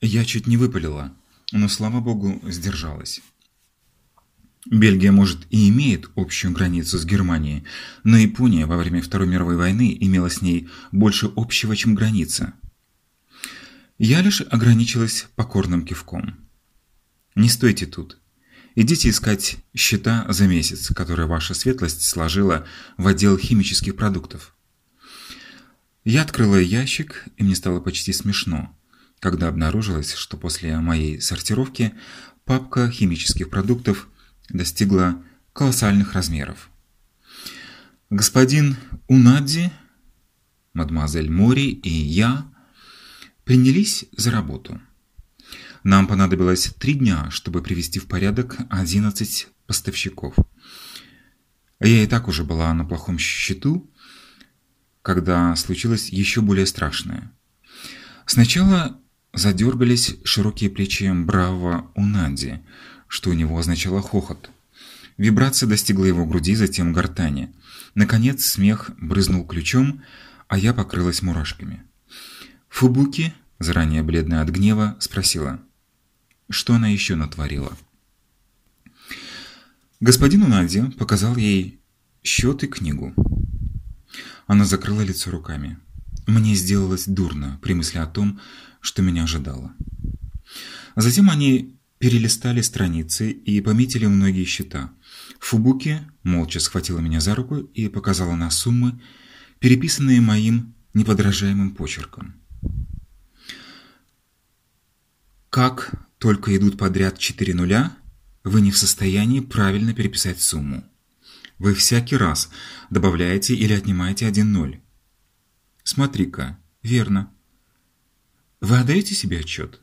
Я чуть не выпалила, но, слава богу, сдержалась. Бельгия, может, и имеет общую границу с Германией, но Япония во время Второй мировой войны имела с ней больше общего, чем граница. Я лишь ограничилась покорным кивком. Не стойте тут. Идите искать счета за месяц, которые ваша светлость сложила в отдел химических продуктов. Я открыла ящик, и мне стало почти смешно, когда обнаружилось, что после моей сортировки папка химических продуктов достигла колоссальных размеров. Господин Унади, мадемуазель Мори и я принялись за работу. Нам понадобилось три дня, чтобы привести в порядок 11 поставщиков. Я и так уже была на плохом счету, когда случилось еще более страшное. Сначала задергались широкие плечи бравого Унади, что у него означало хохот. Вибрация достигла его груди, затем гортани. Наконец смех брызнул ключом, а я покрылась мурашками. Фубуки, заранее бледная от гнева, спросила, что она еще натворила. Господин Унади показал ей счет и книгу. Она закрыла лицо руками. Мне сделалось дурно при мысли о том, что меня ожидало. Затем они перелистали страницы и пометили многие счета. Фубуки молча схватила меня за руку и показала на суммы, переписанные моим неподражаемым почерком. Как только идут подряд четыре нуля, вы не в состоянии правильно переписать сумму. Вы всякий раз добавляете или отнимаете один ноль. Смотри-ка, верно. Вы отдаете себе отчет?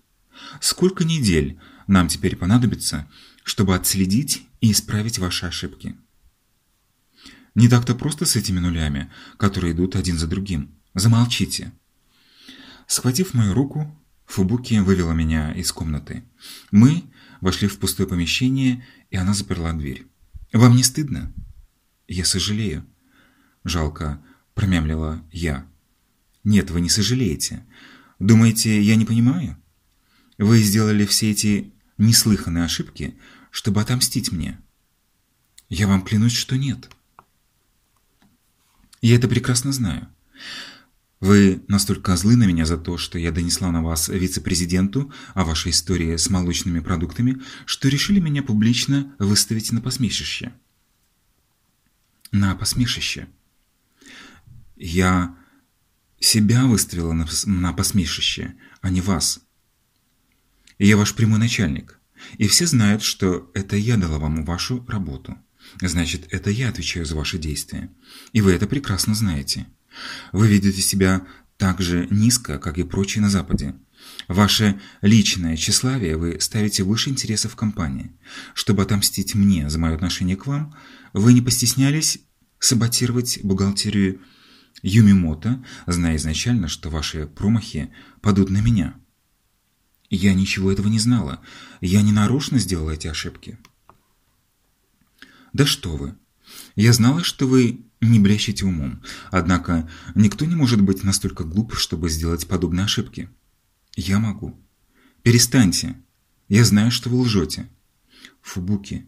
Сколько недель нам теперь понадобится, чтобы отследить и исправить ваши ошибки? Не так-то просто с этими нулями, которые идут один за другим. Замолчите. Схватив мою руку, Фубуки вывела меня из комнаты. Мы вошли в пустое помещение, и она заперла дверь. «Вам не стыдно?» «Я сожалею». Жалко, промямлила я. «Нет, вы не сожалеете. Думаете, я не понимаю? Вы сделали все эти неслыханные ошибки, чтобы отомстить мне. Я вам клянусь, что нет. Я это прекрасно знаю. Вы настолько злы на меня за то, что я донесла на вас вице-президенту о вашей истории с молочными продуктами, что решили меня публично выставить на посмешище на посмешище. Я себя выставила на, на посмешище, а не вас. Я ваш прямой начальник, и все знают, что это я дала вам вашу работу. Значит, это я отвечаю за ваши действия. И вы это прекрасно знаете. Вы ведете себя так же низко, как и прочие на Западе. Ваше личное тщеславие вы ставите выше интересов компании. Чтобы отомстить мне за мое отношение к вам, вы не постеснялись саботировать бухгалтерию Юмимото, зная изначально, что ваши промахи падут на меня. Я ничего этого не знала. Я не нарочно сделала эти ошибки. Да что вы. Я знала, что вы не блещете умом. Однако никто не может быть настолько глуп, чтобы сделать подобные ошибки. Я могу. Перестаньте. Я знаю, что вы лжете. Фубуки,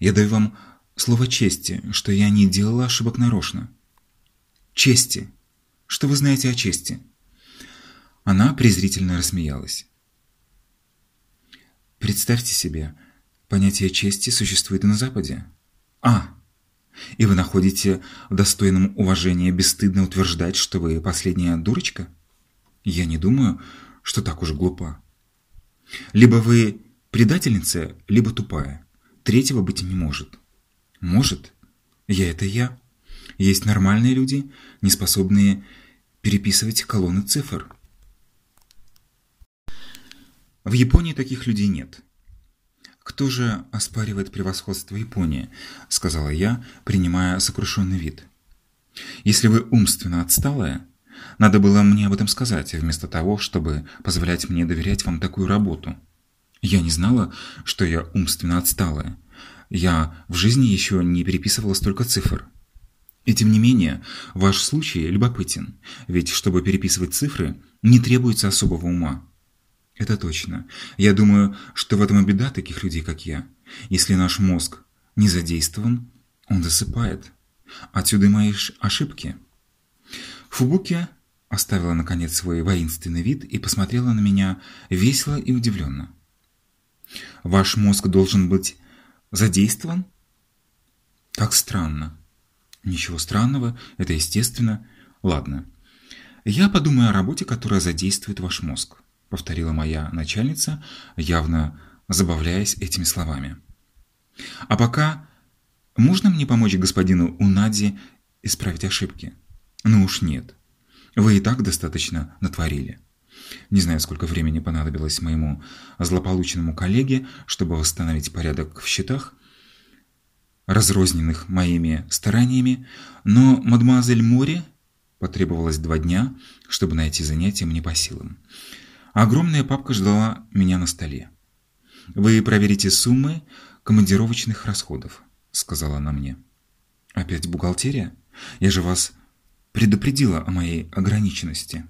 я даю вам слово чести, что я не делала ошибок нарочно. Чести. Что вы знаете о чести? Она презрительно рассмеялась. Представьте себе, понятие чести существует и на Западе. А, и вы находите достойным уважения бесстыдно утверждать, что вы последняя дурочка? Я не думаю, что так уж глупа. Либо вы предательница, либо тупая. Третьего быть не может. Может. Я это я. Есть нормальные люди, не способные переписывать колонны цифр. В Японии таких людей нет. «Кто же оспаривает превосходство Японии?» – сказала я, принимая сокрушенный вид. «Если вы умственно отсталая, надо было мне об этом сказать, вместо того, чтобы позволять мне доверять вам такую работу. Я не знала, что я умственно отсталая. Я в жизни еще не переписывала столько цифр. И тем не менее, ваш случай любопытен, ведь чтобы переписывать цифры, не требуется особого ума. Это точно. Я думаю, что в этом и беда таких людей, как я. Если наш мозг не задействован, он засыпает. Отсюда и мои ошибки. Фубуки оставила, наконец, свой воинственный вид и посмотрела на меня весело и удивленно. «Ваш мозг должен быть задействован?» «Как странно». «Ничего странного, это естественно. Ладно. Я подумаю о работе, которая задействует ваш мозг», повторила моя начальница, явно забавляясь этими словами. «А пока можно мне помочь господину Унади исправить ошибки?» «Ну уж нет. Вы и так достаточно натворили». Не знаю, сколько времени понадобилось моему злополучному коллеге, чтобы восстановить порядок в счетах, разрозненных моими стараниями, но мадемуазель Мори потребовалось два дня, чтобы найти занятие мне по силам. Огромная папка ждала меня на столе. «Вы проверите суммы командировочных расходов», — сказала она мне. «Опять бухгалтерия? Я же вас предупредила о моей ограниченности».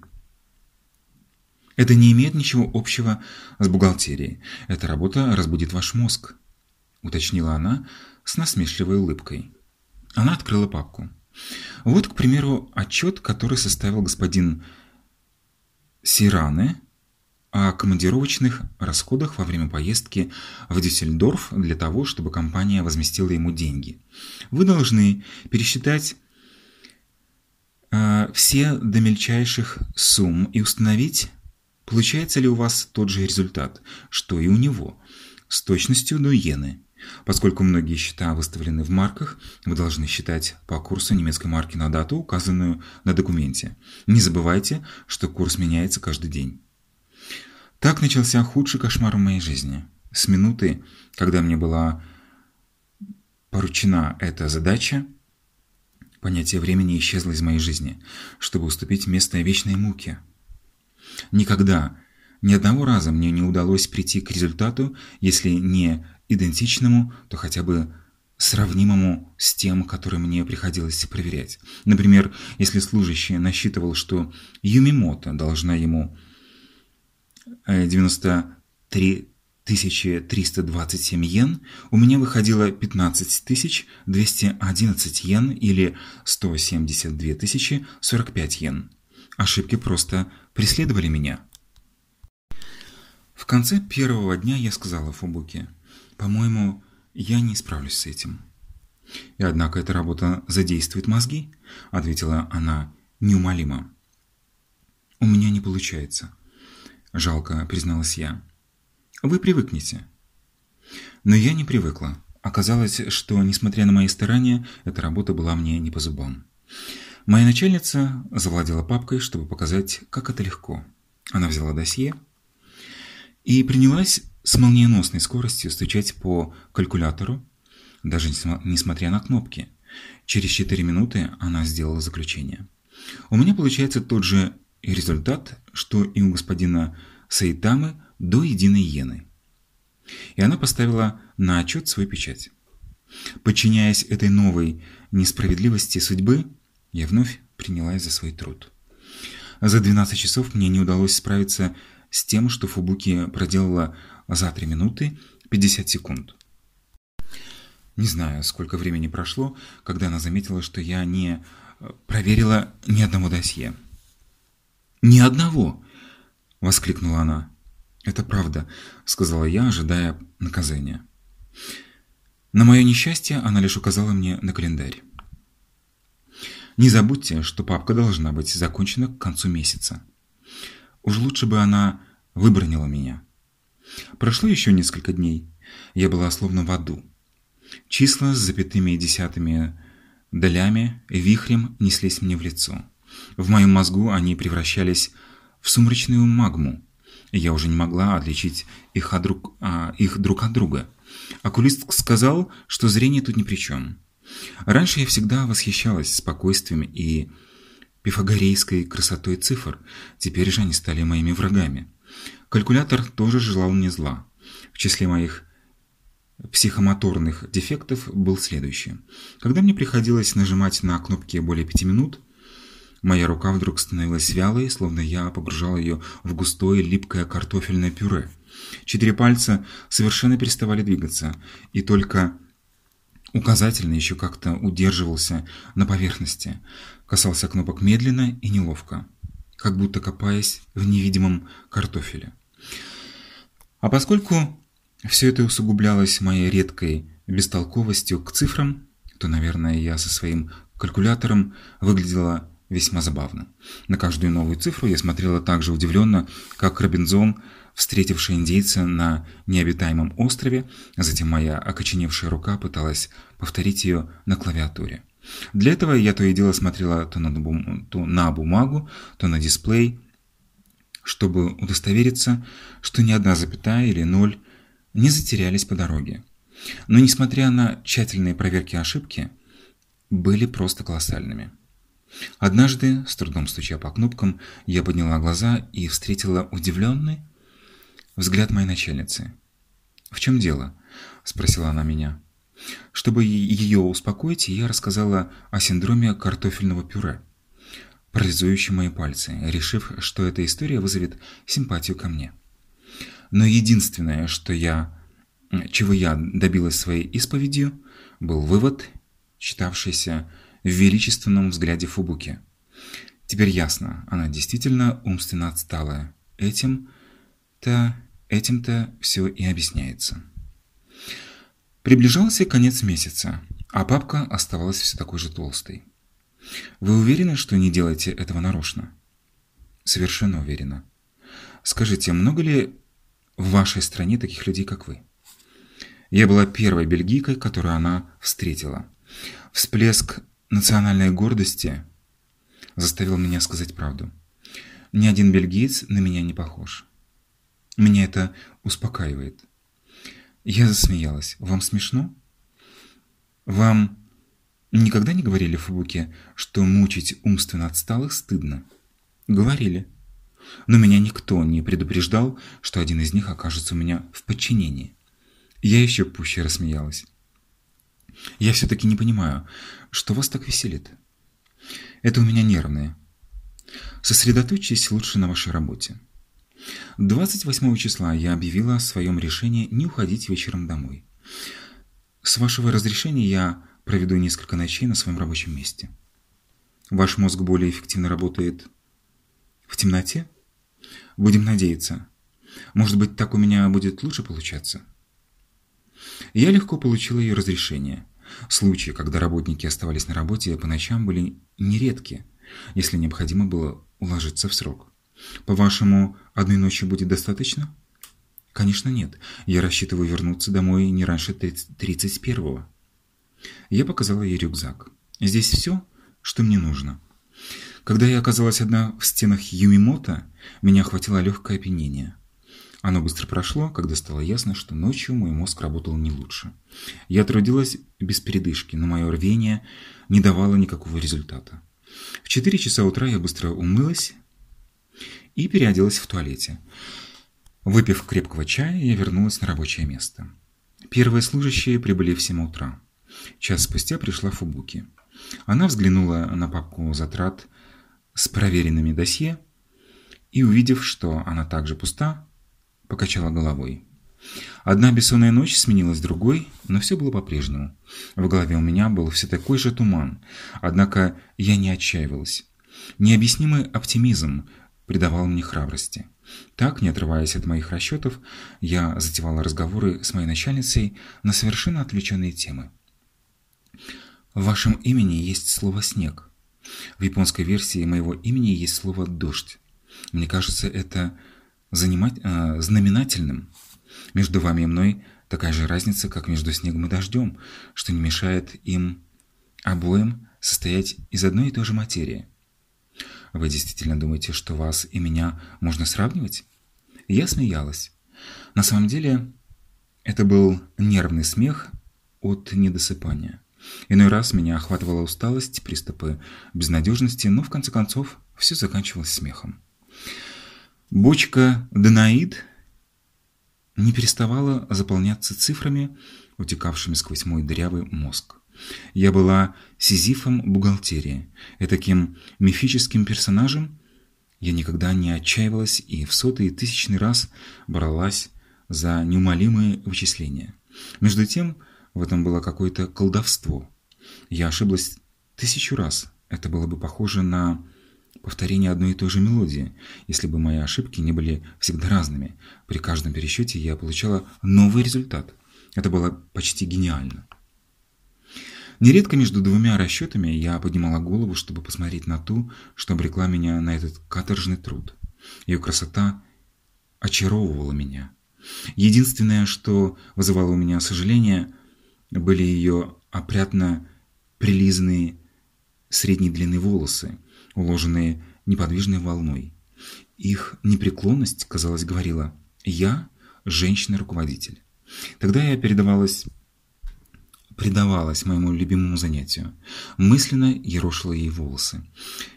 Это не имеет ничего общего с бухгалтерией. Эта работа разбудит ваш мозг, уточнила она с насмешливой улыбкой. Она открыла папку. Вот, к примеру, отчет, который составил господин Сиране о командировочных расходах во время поездки в Дюссельдорф для того, чтобы компания возместила ему деньги. Вы должны пересчитать э, все до мельчайших сумм и установить, получается ли у вас тот же результат, что и у него, с точностью до иены. Поскольку многие счета выставлены в марках, вы должны считать по курсу немецкой марки на дату, указанную на документе. Не забывайте, что курс меняется каждый день. Так начался худший кошмар в моей жизни. С минуты, когда мне была поручена эта задача, понятие времени исчезло из моей жизни, чтобы уступить место вечной муке. Никогда, ни одного раза мне не удалось прийти к результату, если не идентичному, то хотя бы сравнимому с тем, который мне приходилось проверять. Например, если служащий насчитывал, что Юмимото должна ему 93 327 йен, у меня выходило 15 211 йен или 172 045 йен. Ошибки просто преследовали меня. В конце первого дня я сказала Фубуке – по-моему, я не справлюсь с этим. И однако эта работа задействует мозги, ответила она неумолимо. У меня не получается, жалко призналась я. Вы привыкнете. Но я не привыкла. Оказалось, что, несмотря на мои старания, эта работа была мне не по зубам. Моя начальница завладела папкой, чтобы показать, как это легко. Она взяла досье и принялась с молниеносной скоростью стучать по калькулятору, даже несмотря на кнопки. Через 4 минуты она сделала заключение. У меня получается тот же результат, что и у господина Сайтамы до единой иены. И она поставила на отчет свою печать. Подчиняясь этой новой несправедливости судьбы, я вновь принялась за свой труд. За 12 часов мне не удалось справиться с тем, что Фубуки проделала за 3 минуты 50 секунд. Не знаю, сколько времени прошло, когда она заметила, что я не э, проверила ни одного досье. «Ни одного!» – воскликнула она. «Это правда», – сказала я, ожидая наказания. На мое несчастье она лишь указала мне на календарь. «Не забудьте, что папка должна быть закончена к концу месяца. Уж лучше бы она выбронила меня». Прошло еще несколько дней. Я была словно в аду. Числа с запятыми и десятыми долями вихрем неслись мне в лицо. В моем мозгу они превращались в сумрачную магму. Я уже не могла отличить их, от друг, а, их друг от друга. Окулист сказал, что зрение тут ни при чем. Раньше я всегда восхищалась спокойствием и пифагорейской красотой цифр, теперь же они стали моими врагами. Калькулятор тоже желал мне зла. В числе моих психомоторных дефектов был следующий. Когда мне приходилось нажимать на кнопки более пяти минут, Моя рука вдруг становилась вялой, словно я погружал ее в густое липкое картофельное пюре. Четыре пальца совершенно переставали двигаться, и только указательный еще как-то удерживался на поверхности, касался кнопок медленно и неловко, как будто копаясь в невидимом картофеле. А поскольку все это усугублялось моей редкой бестолковостью к цифрам, то, наверное, я со своим калькулятором выглядела весьма забавно. На каждую новую цифру я смотрела так же удивленно, как Робинзон, встретивший индейца на необитаемом острове, а затем моя окоченевшая рука пыталась повторить ее на клавиатуре. Для этого я то и дело смотрела то на, бум... то на бумагу, то на дисплей, чтобы удостовериться, что ни одна запятая или ноль не затерялись по дороге. Но несмотря на тщательные проверки ошибки, были просто колоссальными. Однажды, с трудом стуча по кнопкам, я подняла глаза и встретила удивленный взгляд моей начальницы. «В чем дело?» – спросила она меня. Чтобы ее успокоить, я рассказала о синдроме картофельного пюре, парализующем мои пальцы, решив, что эта история вызовет симпатию ко мне. Но единственное, что я, чего я добилась своей исповедью, был вывод, читавшийся в величественном взгляде Фубуки. Теперь ясно, она действительно умственно отсталая. Этим-то, этим-то все и объясняется. Приближался конец месяца, а папка оставалась все такой же толстой. Вы уверены, что не делаете этого нарочно? Совершенно уверена. Скажите, много ли в вашей стране таких людей, как вы? Я была первой бельгийкой, которую она встретила. Всплеск национальной гордости заставил меня сказать правду. Ни один бельгиец на меня не похож. Меня это успокаивает. Я засмеялась. Вам смешно? Вам никогда не говорили в Фубуке, что мучить умственно отсталых стыдно? Говорили. Но меня никто не предупреждал, что один из них окажется у меня в подчинении. Я еще пуще рассмеялась. Я все-таки не понимаю, что вас так веселит? Это у меня нервные. Сосредоточьтесь лучше на вашей работе. 28 числа я объявила о своем решении не уходить вечером домой. С вашего разрешения я проведу несколько ночей на своем рабочем месте. Ваш мозг более эффективно работает в темноте? Будем надеяться. Может быть, так у меня будет лучше получаться? Я легко получила ее разрешение. Случаи, когда работники оставались на работе по ночам, были нередки, если необходимо было уложиться в срок. По-вашему, одной ночи будет достаточно? Конечно, нет. Я рассчитываю вернуться домой не раньше 31-го. Я показала ей рюкзак. Здесь все, что мне нужно. Когда я оказалась одна в стенах Юмимото, меня охватило легкое опьянение. Оно быстро прошло, когда стало ясно, что ночью мой мозг работал не лучше. Я трудилась без передышки, но мое рвение не давало никакого результата. В 4 часа утра я быстро умылась и переоделась в туалете. Выпив крепкого чая, я вернулась на рабочее место. Первые служащие прибыли в 7 утра. Час спустя пришла Фубуки. Она взглянула на папку затрат с проверенными досье и, увидев, что она также пуста, покачала головой. Одна бессонная ночь сменилась другой, но все было по-прежнему. В голове у меня был все такой же туман, однако я не отчаивалась. Необъяснимый оптимизм придавал мне храбрости. Так, не отрываясь от моих расчетов, я затевала разговоры с моей начальницей на совершенно отвлеченные темы. В вашем имени есть слово «снег». В японской версии моего имени есть слово «дождь». Мне кажется, это занимать, э, знаменательным. Между вами и мной такая же разница, как между снегом и дождем, что не мешает им обоим состоять из одной и той же материи. Вы действительно думаете, что вас и меня можно сравнивать? Я смеялась. На самом деле, это был нервный смех от недосыпания. Иной раз меня охватывала усталость, приступы безнадежности, но в конце концов все заканчивалось смехом. Бочка «Данаид» не переставала заполняться цифрами, утекавшими сквозь мой дырявый мозг. Я была сизифом бухгалтерии, таким мифическим персонажем. Я никогда не отчаивалась и в сотый и тысячный раз бралась за неумолимые вычисления. Между тем, в этом было какое-то колдовство. Я ошиблась тысячу раз. Это было бы похоже на повторение одной и той же мелодии, если бы мои ошибки не были всегда разными. При каждом пересчете я получала новый результат. Это было почти гениально. Нередко между двумя расчетами я поднимала голову, чтобы посмотреть на ту, что обрекла меня на этот каторжный труд. Ее красота очаровывала меня. Единственное, что вызывало у меня сожаление, были ее опрятно прилизанные средней длины волосы, уложенные неподвижной волной. Их непреклонность, казалось, говорила «Я – женщина-руководитель». Тогда я передавалась, предавалась моему любимому занятию. Мысленно ерошила ей волосы.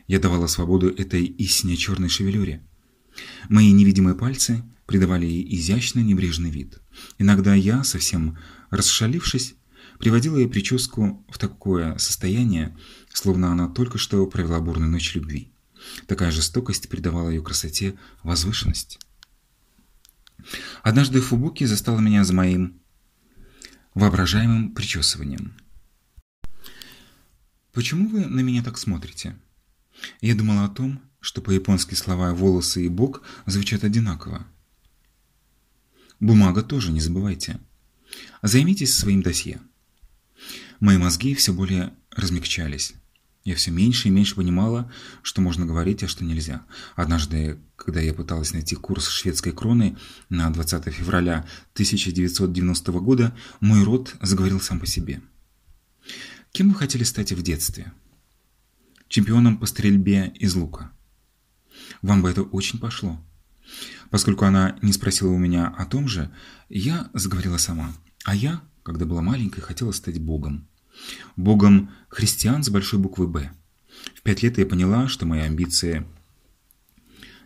Я давала свободу этой истине черной шевелюре. Мои невидимые пальцы придавали ей изящно небрежный вид. Иногда я, совсем расшалившись, приводила ей прическу в такое состояние, словно она только что провела бурную ночь любви. Такая жестокость придавала ее красоте возвышенность. Однажды Фубуки застала меня за моим воображаемым причесыванием. «Почему вы на меня так смотрите?» Я думала о том, что по-японски слова «волосы» и «бок» звучат одинаково. Бумага тоже, не забывайте. Займитесь своим досье. Мои мозги все более размягчались. Я все меньше и меньше понимала, что можно говорить, а что нельзя. Однажды, когда я пыталась найти курс шведской кроны на 20 февраля 1990 года, мой рот заговорил сам по себе. Кем вы хотели стать в детстве? Чемпионом по стрельбе из лука. Вам бы это очень пошло. Поскольку она не спросила у меня о том же, я заговорила сама. А я, когда была маленькой, хотела стать богом. Богом христиан с большой буквы «Б». В пять лет я поняла, что мои амбиции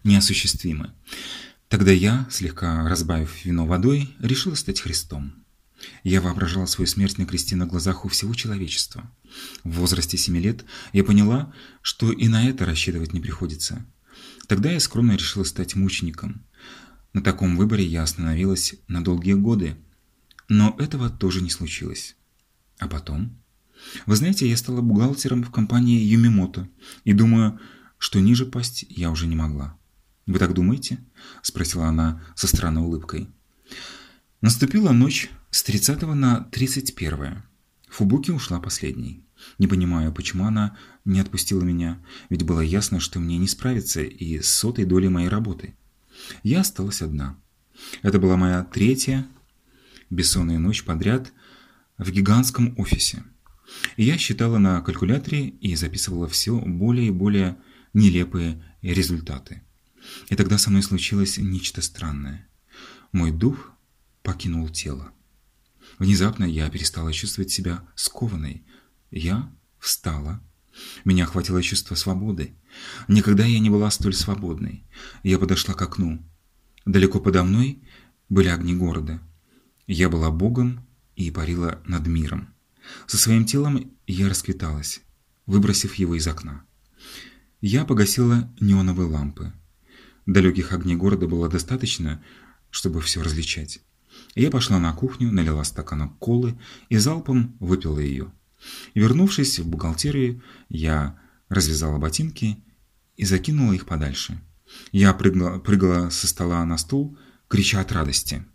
неосуществимы. Тогда я, слегка разбавив вино водой, решила стать Христом. Я воображала свою смерть на кресте на глазах у всего человечества. В возрасте семи лет я поняла, что и на это рассчитывать не приходится. Тогда я скромно решила стать мучеником. На таком выборе я остановилась на долгие годы, но этого тоже не случилось. А потом? Вы знаете, я стала бухгалтером в компании Юмимото и думаю, что ниже пасть я уже не могла. «Вы так думаете?» – спросила она со странной улыбкой. Наступила ночь с 30 на 31. Фубуки ушла последней. Не понимаю, почему она не отпустила меня, ведь было ясно, что мне не справиться и с сотой долей моей работы. Я осталась одна. Это была моя третья бессонная ночь подряд в гигантском офисе. Я считала на калькуляторе и записывала все более и более нелепые результаты. И тогда со мной случилось нечто странное. Мой дух покинул тело. Внезапно я перестала чувствовать себя скованной. Я встала. Меня охватило чувство свободы. Никогда я не была столь свободной. Я подошла к окну. Далеко подо мной были огни города. Я была Богом и парила над миром. Со своим телом я расквиталась, выбросив его из окна. Я погасила неоновые лампы. Далеких огней города было достаточно, чтобы все различать. Я пошла на кухню, налила стакан колы и залпом выпила ее. Вернувшись в бухгалтерию, я развязала ботинки и закинула их подальше. Я прыгала, прыгала со стола на стул, крича от радости.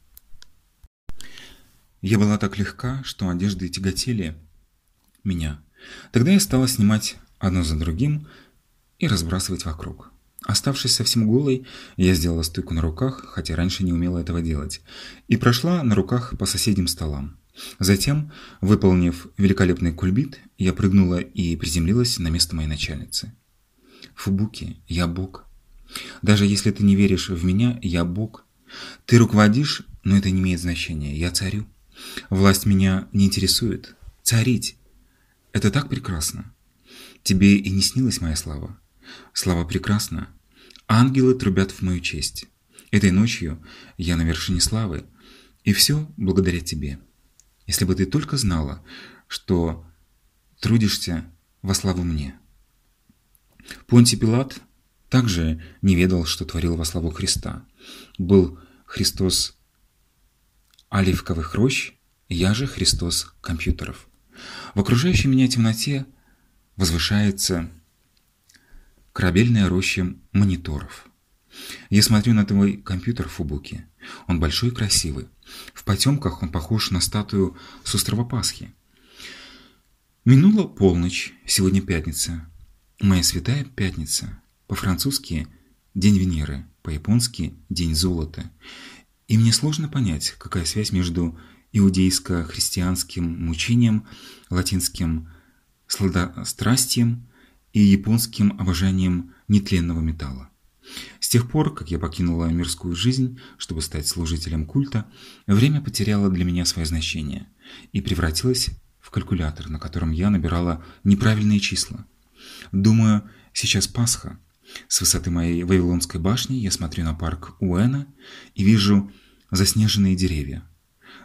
Я была так легка, что одежды тяготели меня. Тогда я стала снимать одно за другим и разбрасывать вокруг. Оставшись совсем голой, я сделала стойку на руках, хотя раньше не умела этого делать, и прошла на руках по соседним столам. Затем, выполнив великолепный кульбит, я прыгнула и приземлилась на место моей начальницы. Фубуки, я бог. Даже если ты не веришь в меня, я бог. Ты руководишь, но это не имеет значения. Я царю. Власть меня не интересует. Царить – это так прекрасно. Тебе и не снилась моя слава. Слава прекрасна. Ангелы трубят в мою честь. Этой ночью я на вершине славы, и все благодаря тебе. Если бы ты только знала, что трудишься во славу мне. Понтий Пилат также не ведал, что творил во славу Христа. Был Христос оливковых рощ, я же Христос компьютеров. В окружающей меня темноте возвышается корабельная роща мониторов. Я смотрю на твой компьютер в Фубуке. Он большой и красивый. В потемках он похож на статую с острова Пасхи. Минула полночь, сегодня пятница. Моя святая пятница. По-французски День Венеры, по-японски День золота. И мне сложно понять, какая связь между иудейско-христианским мучением, латинским сладострастием и японским обожанием нетленного металла. С тех пор, как я покинула мирскую жизнь, чтобы стать служителем культа, время потеряло для меня свое значение и превратилось в калькулятор, на котором я набирала неправильные числа. Думаю, сейчас Пасха. С высоты моей Вавилонской башни я смотрю на парк Уэна и вижу заснеженные деревья.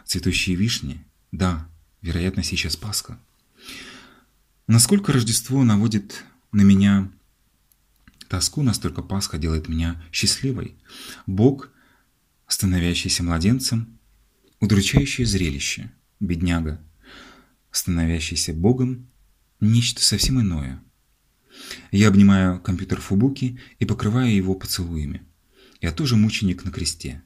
Цветущие вишни? Да, вероятно, сейчас Пасха. Насколько Рождество наводит на меня тоску, настолько Пасха делает меня счастливой. Бог, становящийся младенцем, удручающее зрелище, бедняга, становящийся Богом, нечто совсем иное. Я обнимаю компьютер Фубуки и покрываю его поцелуями. Я тоже мученик на кресте.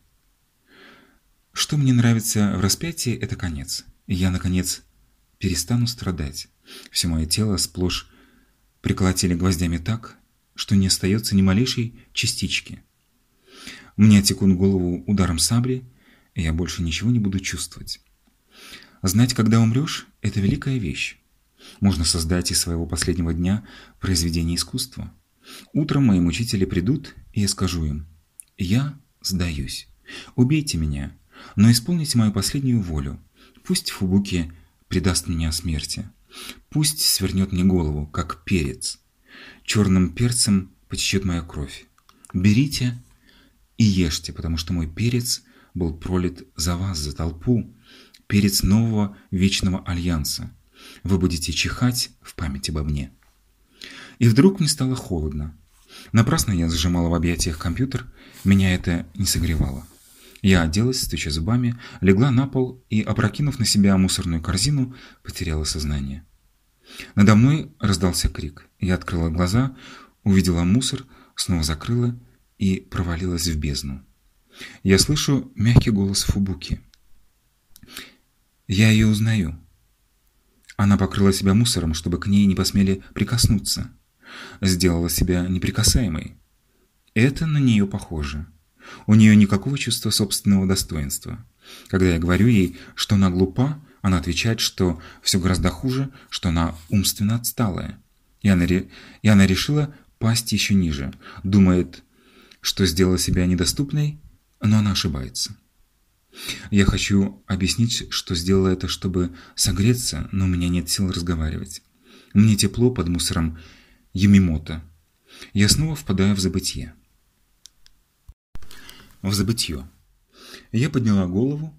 Что мне нравится в распятии – это конец. Я, наконец, перестану страдать. Все мое тело сплошь приколотили гвоздями так, что не остается ни малейшей частички. Мне отекут голову ударом сабли, и я больше ничего не буду чувствовать. Знать, когда умрешь – это великая вещь. Можно создать из своего последнего дня произведение искусства. Утром мои мучители придут, и я скажу им «Я сдаюсь. Убейте меня, но исполните мою последнюю волю. Пусть Фубуки предаст меня смерти. Пусть свернет мне голову, как перец. Черным перцем потечет моя кровь. Берите и ешьте, потому что мой перец был пролит за вас, за толпу, перец нового вечного альянса. Вы будете чихать в память обо мне. И вдруг мне стало холодно. Напрасно я сжимала в объятиях компьютер, меня это не согревало. Я оделась, стуча зубами, легла на пол и, опрокинув на себя мусорную корзину, потеряла сознание. Надо мной раздался крик. Я открыла глаза, увидела мусор, снова закрыла и провалилась в бездну. Я слышу мягкий голос Фубуки. Я ее узнаю. Она покрыла себя мусором, чтобы к ней не посмели прикоснуться. Сделала себя неприкасаемой. Это на нее похоже. У нее никакого чувства собственного достоинства. Когда я говорю ей, что она глупа, она отвечает, что все гораздо хуже, что она умственно отсталая. И она, и она решила пасть еще ниже. Думает, что сделала себя недоступной, но она ошибается. Я хочу объяснить, что сделала это, чтобы согреться, но у меня нет сил разговаривать. Мне тепло под мусором Юмимото. Я снова впадаю в забытье в забытье. Я подняла голову.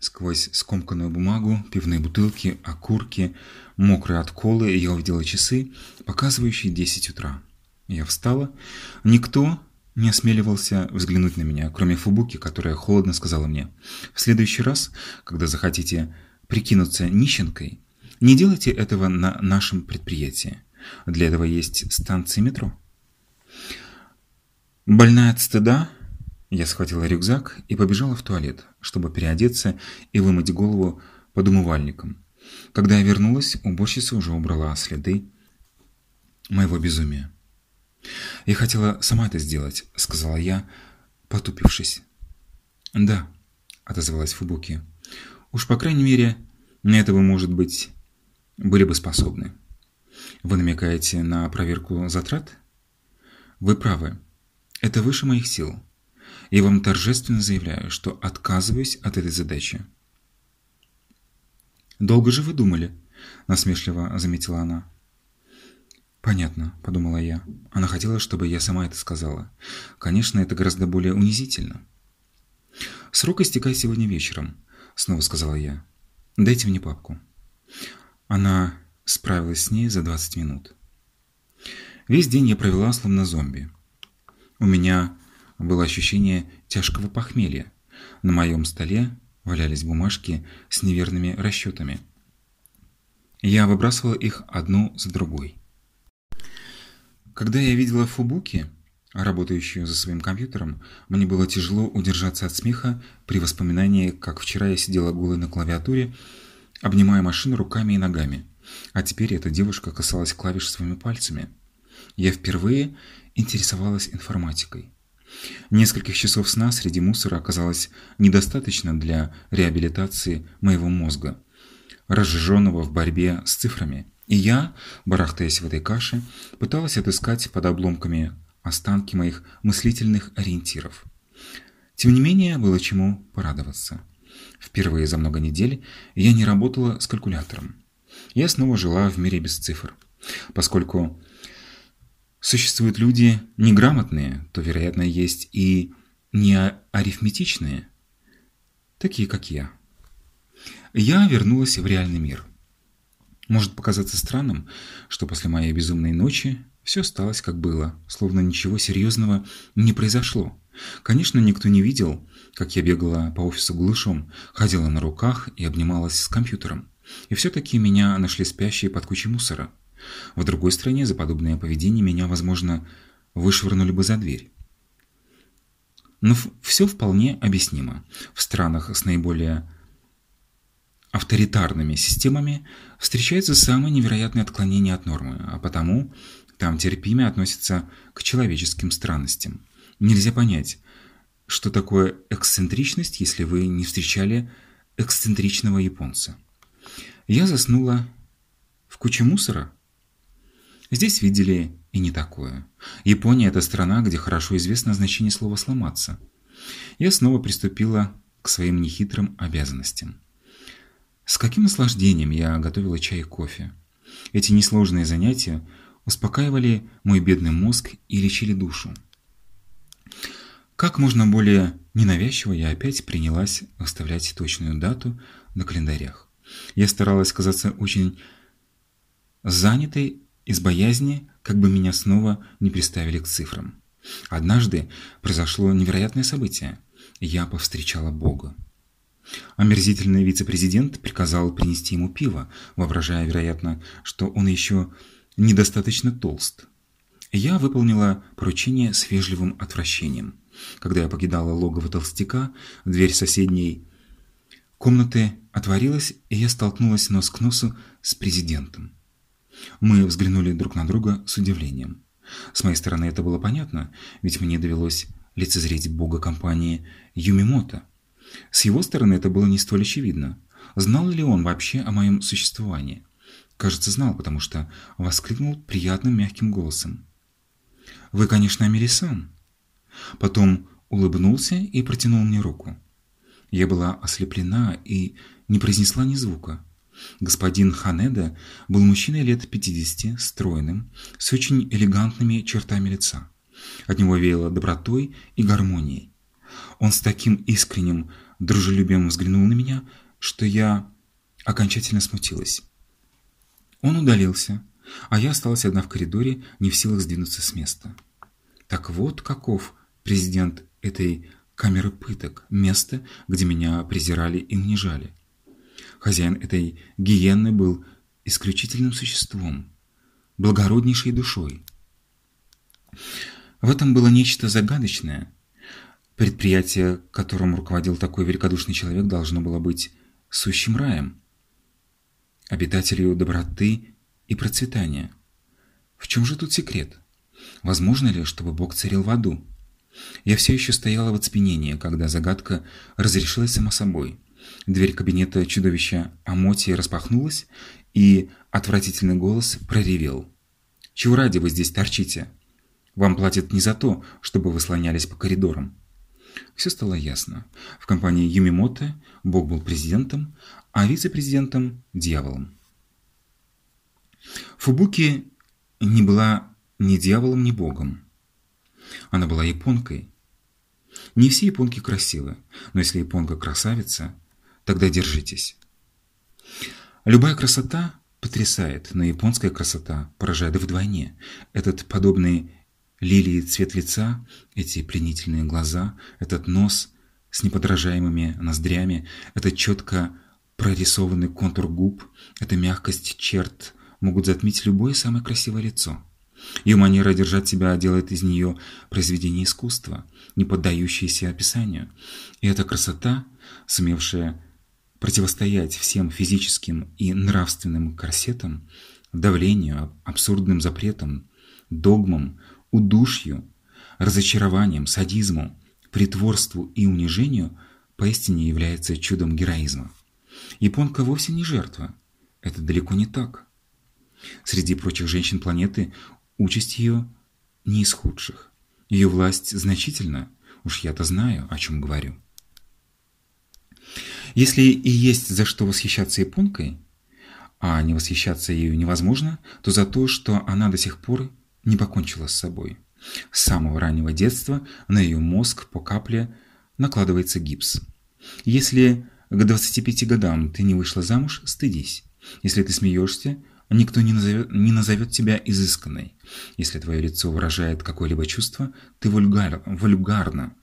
Сквозь скомканную бумагу, пивные бутылки, окурки, мокрые от колы, я увидела часы, показывающие 10 утра. Я встала. Никто не осмеливался взглянуть на меня, кроме Фубуки, которая холодно сказала мне, «В следующий раз, когда захотите прикинуться нищенкой, не делайте этого на нашем предприятии. Для этого есть станции метро». Больная от стыда, я схватила рюкзак и побежала в туалет, чтобы переодеться и вымыть голову под умывальником. Когда я вернулась, уборщица уже убрала следы моего безумия. «Я хотела сама это сделать», — сказала я, потупившись. «Да», — отозвалась Фубуки. «Уж по крайней мере, на это вы, может быть, были бы способны. Вы намекаете на проверку затрат? Вы правы. Это выше моих сил и вам торжественно заявляю, что отказываюсь от этой задачи. «Долго же вы думали?» – насмешливо заметила она. «Понятно», – подумала я. Она хотела, чтобы я сама это сказала. Конечно, это гораздо более унизительно. «Срок истекает сегодня вечером», – снова сказала я. «Дайте мне папку». Она справилась с ней за 20 минут. Весь день я провела словно зомби. У меня было ощущение тяжкого похмелья. На моем столе валялись бумажки с неверными расчетами. Я выбрасывала их одну за другой. Когда я видела Фубуки, работающую за своим компьютером, мне было тяжело удержаться от смеха при воспоминании, как вчера я сидела голой на клавиатуре, обнимая машину руками и ногами, а теперь эта девушка касалась клавиш своими пальцами. Я впервые интересовалась информатикой. Нескольких часов сна среди мусора оказалось недостаточно для реабилитации моего мозга, разжиженного в борьбе с цифрами. И я, барахтаясь в этой каше, пыталась отыскать под обломками останки моих мыслительных ориентиров. Тем не менее, было чему порадоваться. Впервые за много недель я не работала с калькулятором. Я снова жила в мире без цифр. Поскольку существуют люди неграмотные, то, вероятно, есть и неарифметичные, такие как я. Я вернулась в реальный мир. Может показаться странным, что после моей безумной ночи все осталось как было, словно ничего серьезного не произошло. Конечно, никто не видел, как я бегала по офису глушом, ходила на руках и обнималась с компьютером. И все-таки меня нашли спящие под кучей мусора. В другой стране за подобное поведение меня, возможно, вышвырнули бы за дверь. Но все вполне объяснимо. В странах с наиболее авторитарными системами встречаются самые невероятные отклонения от нормы, а потому там терпимее относятся к человеческим странностям. Нельзя понять, что такое эксцентричность, если вы не встречали эксцентричного японца. Я заснула в куче мусора. Здесь видели и не такое. Япония – это страна, где хорошо известно значение слова «сломаться». Я снова приступила к своим нехитрым обязанностям. С каким наслаждением я готовила чай и кофе. Эти несложные занятия успокаивали мой бедный мозг и лечили душу. Как можно более ненавязчиво я опять принялась выставлять точную дату на календарях. Я старалась казаться очень занятой из боязни, как бы меня снова не приставили к цифрам. Однажды произошло невероятное событие. Я повстречала Бога. Омерзительный вице-президент приказал принести ему пиво, воображая, вероятно, что он еще недостаточно толст. Я выполнила поручение с вежливым отвращением. Когда я покидала логово толстяка, дверь соседней комнаты отворилась, и я столкнулась нос к носу с президентом. Мы взглянули друг на друга с удивлением. С моей стороны это было понятно, ведь мне довелось лицезреть бога компании Юмимото. С его стороны это было не столь очевидно. Знал ли он вообще о моем существовании? Кажется, знал, потому что воскликнул приятным мягким голосом. «Вы, конечно, Амелисан». Потом улыбнулся и протянул мне руку. Я была ослеплена и не произнесла ни звука. Господин Ханеда был мужчиной лет 50, стройным, с очень элегантными чертами лица. От него веяло добротой и гармонией. Он с таким искренним дружелюбием взглянул на меня, что я окончательно смутилась. Он удалился, а я осталась одна в коридоре, не в силах сдвинуться с места. Так вот каков президент этой камеры пыток, место, где меня презирали и унижали. Хозяин этой гиены был исключительным существом, благороднейшей душой. В этом было нечто загадочное. Предприятие, которым руководил такой великодушный человек, должно было быть сущим раем обитателю доброты и процветания. В чем же тут секрет? Возможно ли, чтобы Бог царил в аду? Я все еще стояла в оцепенении, когда загадка разрешилась сама собой. Дверь кабинета чудовища Амоти распахнулась, и отвратительный голос проревел. «Чего ради вы здесь торчите? Вам платят не за то, чтобы вы слонялись по коридорам». Все стало ясно. В компании Юмимото Бог был президентом, а вице-президентом – дьяволом. Фубуки не была ни дьяволом, ни богом. Она была японкой. Не все японки красивы, но если японка красавица, тогда держитесь. Любая красота потрясает, но японская красота поражает вдвойне. Этот подобный лилии цвет лица, эти пленительные глаза, этот нос с неподражаемыми ноздрями, этот четко прорисованный контур губ, эта мягкость черт могут затмить любое самое красивое лицо. Ее манера держать себя делает из нее произведение искусства, не поддающееся описанию. И эта красота, сумевшая противостоять всем физическим и нравственным корсетам, давлению, абсурдным запретам, догмам, удушью, разочарованием, садизму, притворству и унижению, поистине является чудом героизма. Японка вовсе не жертва. Это далеко не так. Среди прочих женщин планеты участь ее не из худших. Ее власть значительна, уж я-то знаю, о чем говорю. Если и есть за что восхищаться японкой, а не восхищаться ею невозможно, то за то, что она до сих пор не покончила с собой. С самого раннего детства на ее мозг по капле накладывается гипс. Если к 25 годам ты не вышла замуж, стыдись. Если ты смеешься, никто не назовет, не назовет тебя изысканной. Если твое лицо выражает какое-либо чувство, ты вульгар, вульгарна.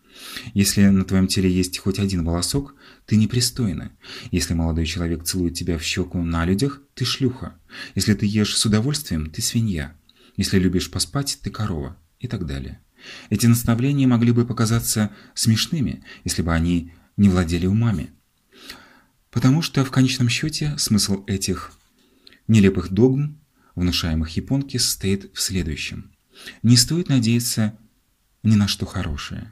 Если на твоем теле есть хоть один волосок, ты непристойна. Если молодой человек целует тебя в щеку на людях, ты шлюха. Если ты ешь с удовольствием, ты свинья. Если любишь поспать, ты корова. И так далее. Эти наставления могли бы показаться смешными, если бы они не владели умами. Потому что в конечном счете смысл этих нелепых догм, внушаемых японке, состоит в следующем. Не стоит надеяться ни на что хорошее.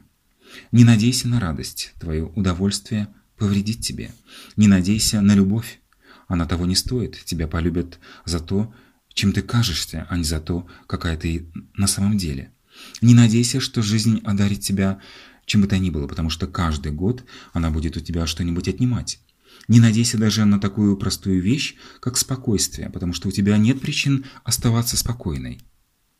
Не надейся на радость, твое удовольствие повредит тебе. Не надейся на любовь, она того не стоит, тебя полюбят за то, чем ты кажешься, а не за то, какая ты на самом деле. Не надейся, что жизнь одарит тебя чем бы то ни было, потому что каждый год она будет у тебя что-нибудь отнимать. Не надейся даже на такую простую вещь, как спокойствие, потому что у тебя нет причин оставаться спокойной.